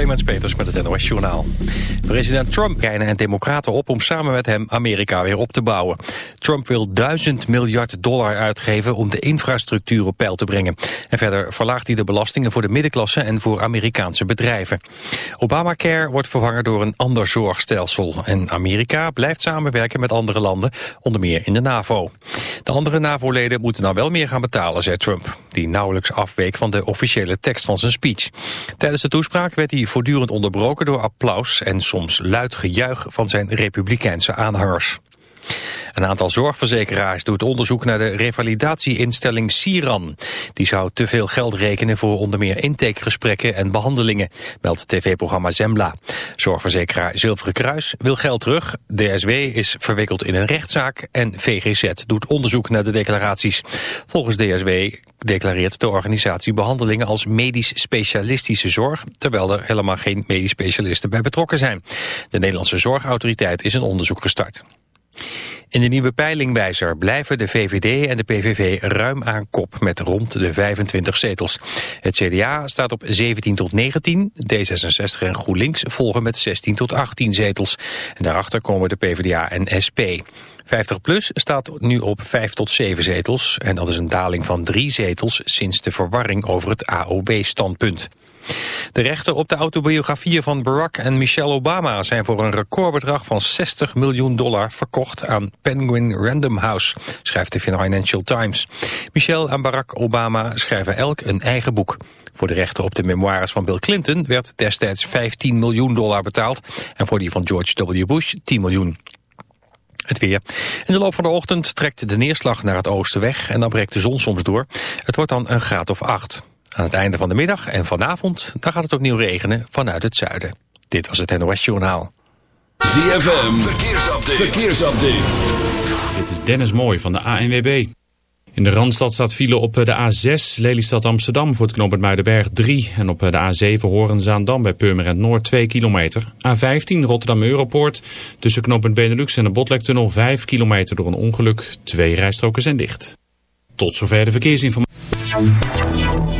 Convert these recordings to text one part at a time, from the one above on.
Clemens Peters met het NOS Journaal. President Trump rijden en democraten op om samen met hem Amerika weer op te bouwen. Trump wil duizend miljard dollar uitgeven om de infrastructuur op peil te brengen. En verder verlaagt hij de belastingen voor de middenklasse en voor Amerikaanse bedrijven. Obamacare wordt vervangen door een ander zorgstelsel. En Amerika blijft samenwerken met andere landen, onder meer in de NAVO. De andere NAVO-leden moeten dan wel meer gaan betalen, zei Trump. Die nauwelijks afweek van de officiële tekst van zijn speech. Tijdens de toespraak werd hij voortdurend onderbroken door applaus en soms luid gejuich van zijn republikeinse aanhangers. Een aantal zorgverzekeraars doet onderzoek naar de revalidatieinstelling Siran. Die zou te veel geld rekenen voor onder meer intakegesprekken en behandelingen, meldt tv-programma Zembla. Zorgverzekeraar Zilveren Kruis wil geld terug, DSW is verwikkeld in een rechtszaak en VGZ doet onderzoek naar de declaraties. Volgens DSW declareert de organisatie behandelingen als medisch specialistische zorg, terwijl er helemaal geen medisch specialisten bij betrokken zijn. De Nederlandse Zorgautoriteit is een onderzoek gestart. In de nieuwe peilingwijzer blijven de VVD en de PVV ruim aan kop met rond de 25 zetels. Het CDA staat op 17 tot 19, D66 en GroenLinks volgen met 16 tot 18 zetels. En daarachter komen de PvdA en SP. 50PLUS staat nu op 5 tot 7 zetels en dat is een daling van 3 zetels sinds de verwarring over het AOW-standpunt. De rechten op de autobiografieën van Barack en Michelle Obama zijn voor een recordbedrag van 60 miljoen dollar verkocht aan Penguin Random House, schrijft de Financial Times. Michelle en Barack Obama schrijven elk een eigen boek. Voor de rechten op de memoires van Bill Clinton werd destijds 15 miljoen dollar betaald en voor die van George W. Bush 10 miljoen. Het weer. In de loop van de ochtend trekt de neerslag naar het oosten weg en dan breekt de zon soms door. Het wordt dan een graad of acht. Aan het einde van de middag en vanavond dan gaat het opnieuw regenen vanuit het zuiden. Dit was het NOS Journaal. ZFM, verkeersupdate. verkeersupdate. Dit is Dennis Mooij van de ANWB. In de Randstad staat file op de A6 Lelystad Amsterdam voor het knooppunt Muidenberg 3. En op de A7 Horenzaandam bij Purmerend Noord 2 kilometer. A15 Rotterdam Europoort tussen knooppunt Benelux en de Botlektunnel 5 kilometer door een ongeluk. Twee rijstroken zijn dicht. Tot zover de verkeersinformatie.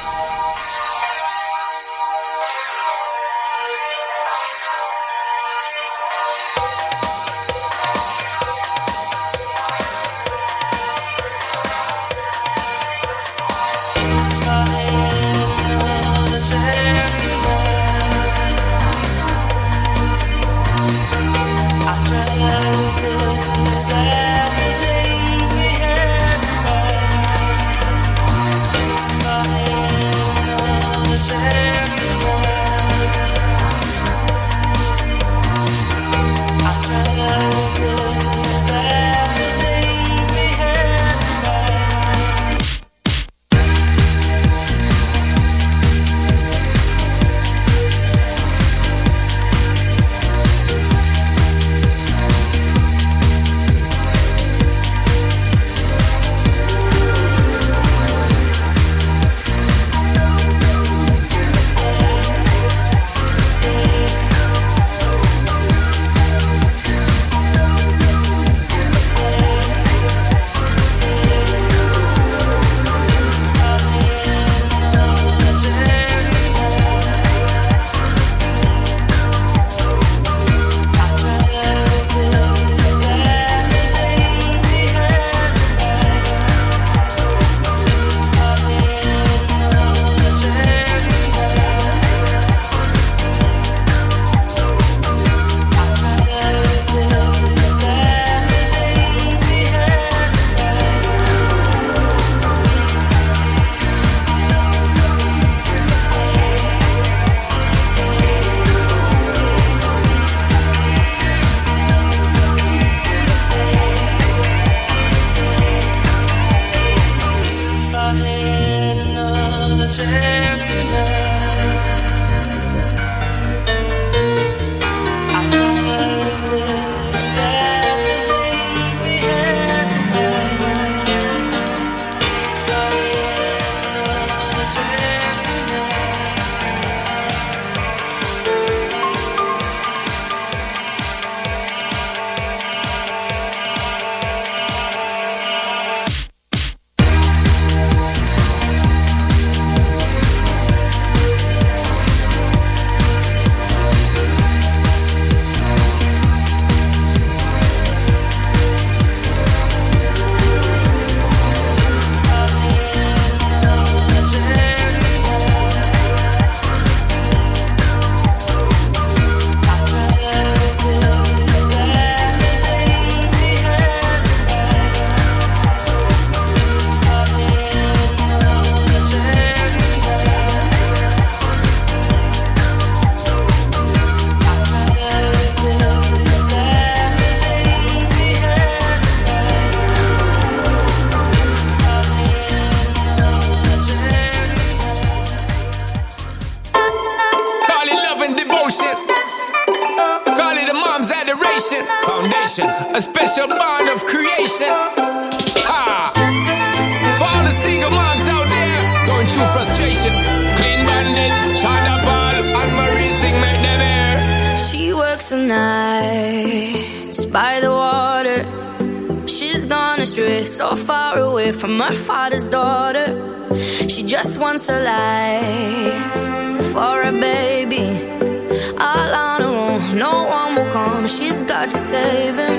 chance tonight.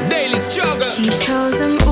Daily struggle. She tells him.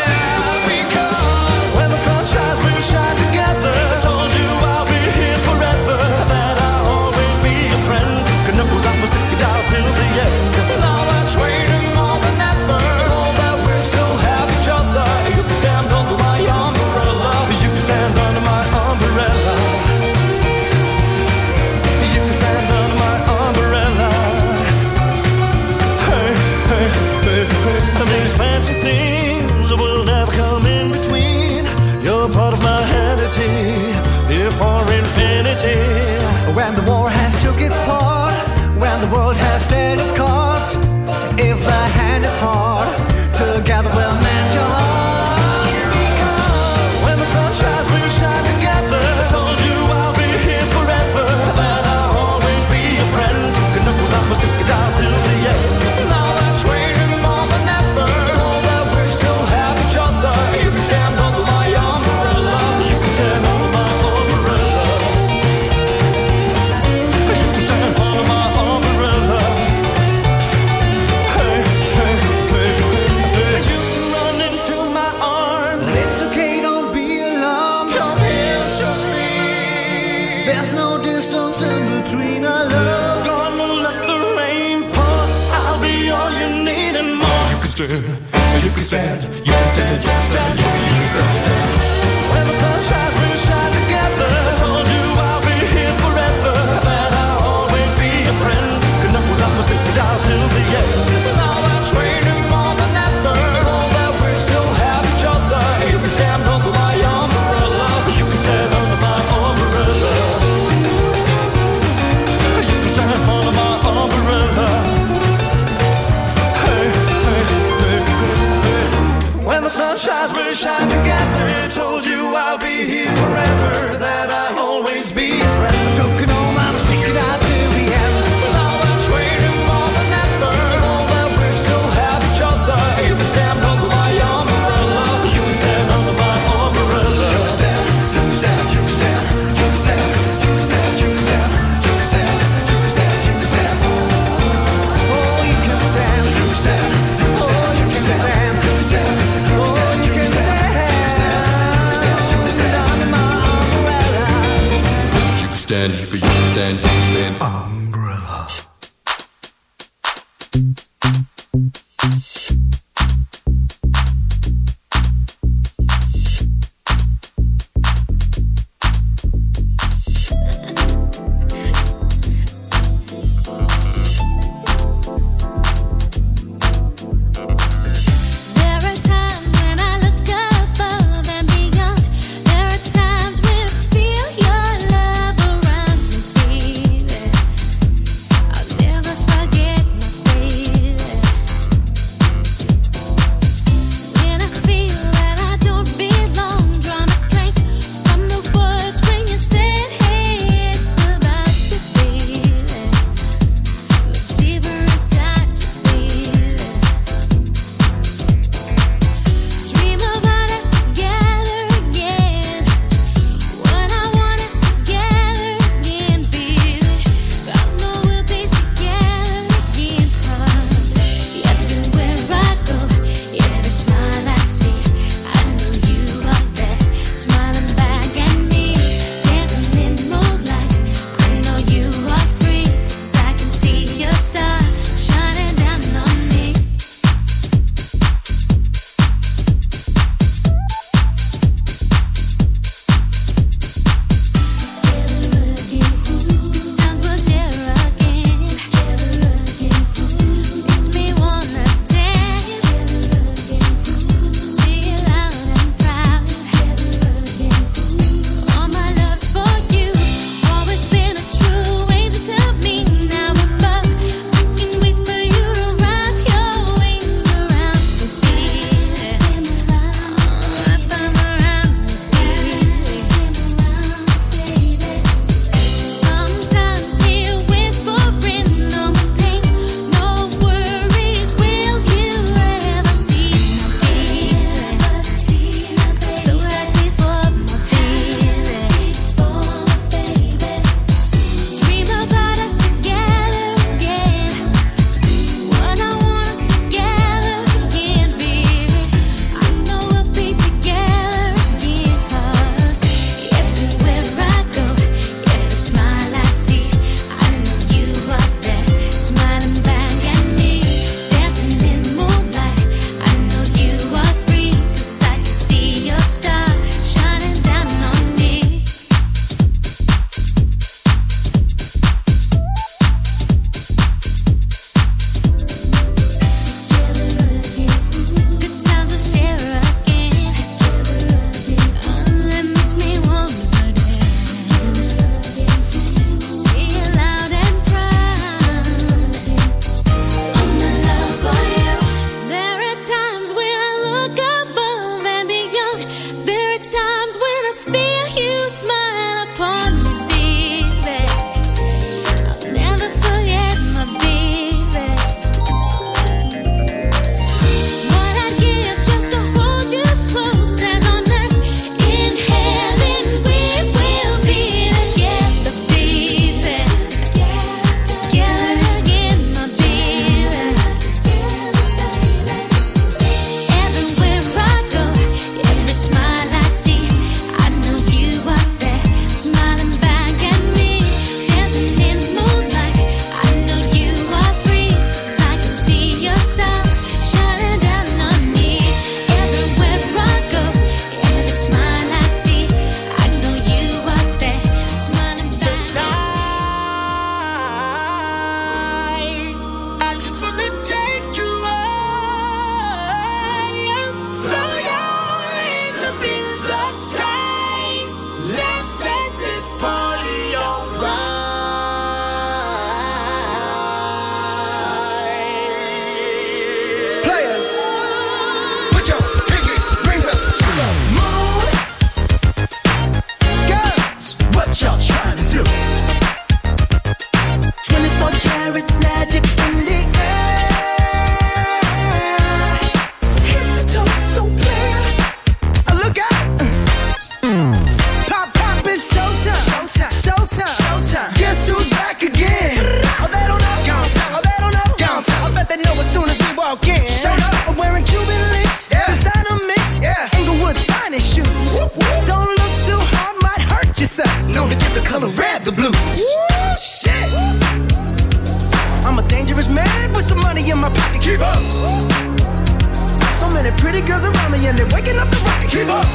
know as soon as we walk in. Shut up. I'm wearing Cuban links, yeah. designer mix, yeah. Inglewood's finest shoes. Whoop, whoop. Don't look too hard, might hurt yourself. Known to give the color red the blues. Woo, shit. Woo. I'm a dangerous man with some money in my pocket. Keep up. Woo. So many pretty girls around me and they're waking up the rocket. Keep up.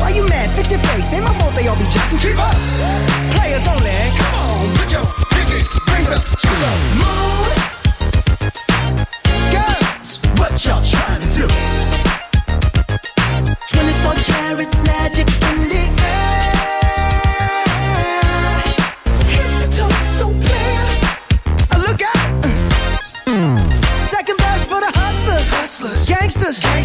Why you mad? Fix your face. Ain't my fault they all be jacking. Keep up. Players only. Come on, put your pinky rings up to the moon. What y'all trying to do? 24 karat magic in the air. Head to toe, so clear. Uh, Look out. Second verse for the hustlers, hustlers, gangsters, bad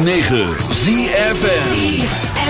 106.9 ZFN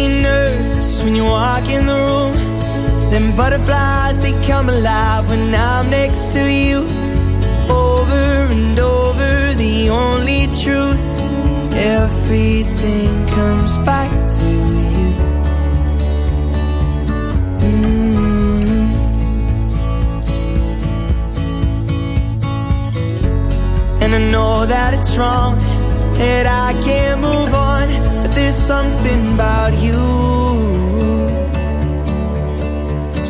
you walk in the room. Them butterflies, they come alive when I'm next to you. Over and over, the only truth. Everything comes back to you. Mm. And I know that it's wrong, that I can't move on, but there's something about you.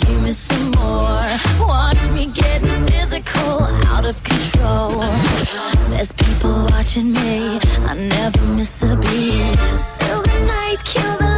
Give me some more. Watch me get physical, out of control. There's people watching me, I never miss a beat. Still the night, kill the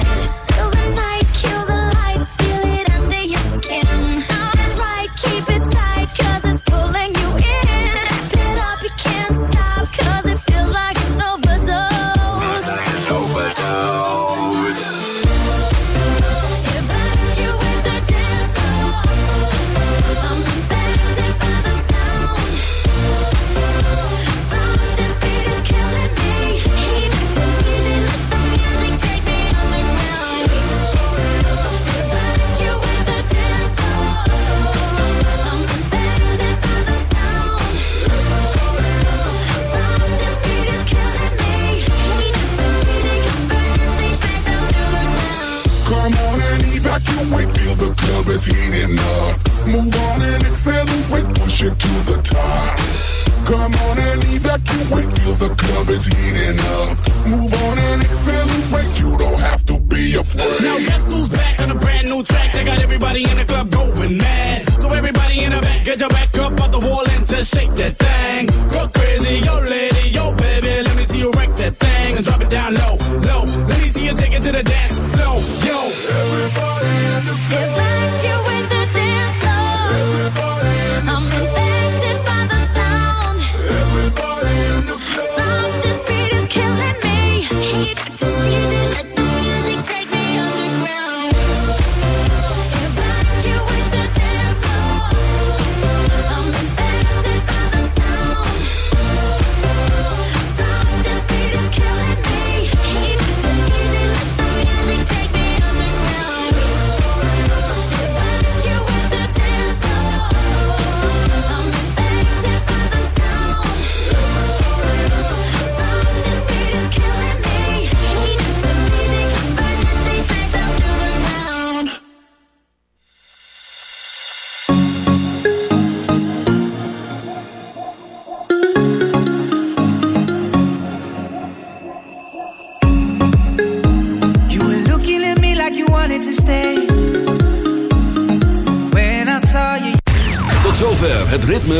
Is heating up. Move on and accelerate, push it to the top. Come on and evacuate, feel the club is heating up. Move on and accelerate, you don't have to be afraid. Now guess who's back on a brand new track? They got everybody in the club going mad. So everybody in the back, get your back up off the wall and just shake that thing. Go crazy, yo lady, that thing and drop it down low, low. Let me see you take it to the dance floor, yo. Everybody in the club.